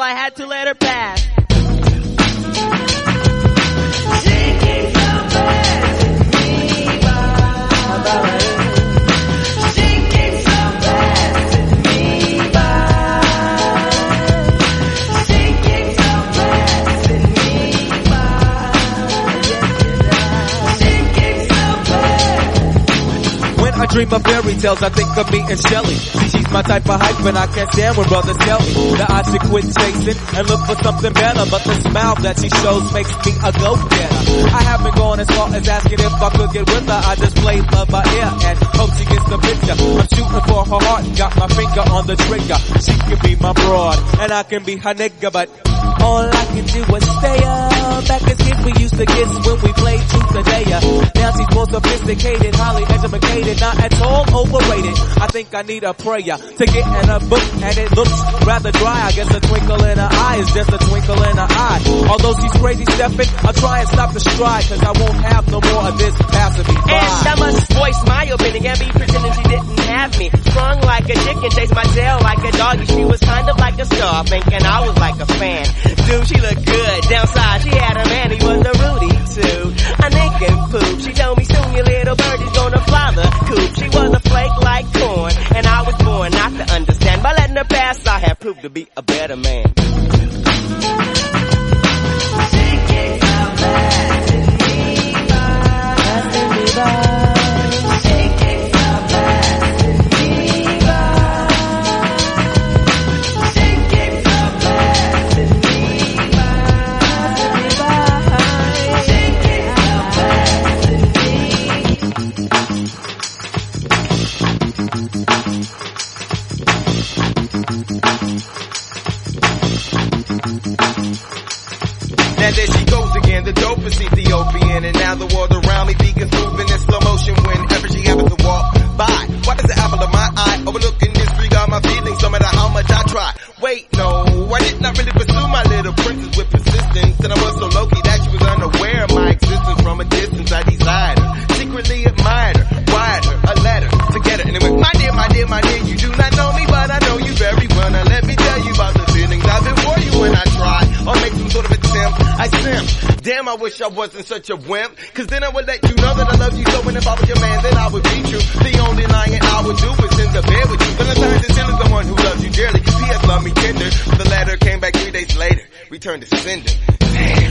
I had to let her pass. Dream of fairy tales, I think of me and Shelly. She's my type of hype, and I can't stand when brothers tell me that I should quit chasing and look for something better. But the smile that she shows makes me a go-getter. I haven't gone as far as asking if I could get with her. I just play love by ear and hope she gets the picture. I'm shooting for her heart, got my finger on the trigger. She can be my broad, and I can be her nigga, but all I can do is stay. We used to kiss when we played truth or dare. Now she's more sophisticated, highly educated, not at all overrated. I think I need a prayer to get in a book and it looks rather dry. I guess a twinkle in her eye is just a twinkle in her eye. Although she's crazy stepping, I'll try and stop the stride cause I won't have no more of this passing me by. And I must voice my opinion and be pretending she didn't have me. Sprung like a chicken, chased my tail like a doggy. She was kind of like a star, thinking I was like a fan. Dude, she looked good. Downside, she had a little birdie's gonna fly the coop. She was a flake like corn, and I was born not to understand. By letting her pass, I have proved to be a better man. There she goes again, the dopest Ethiopian, and now the world around me begins moving in slow motion whenever she happens to walk by. Why does the apple of my eye overlooking Damn, I wish I wasn't such a wimp. Cause then I would let you know that I love you so and if I was your man, then I would beat you. The only lying I would do is in the bed with you. Then I turned this into someone who loves you dearly. has loved me tender. but The latter came back three days later. Returned to sender. Damn.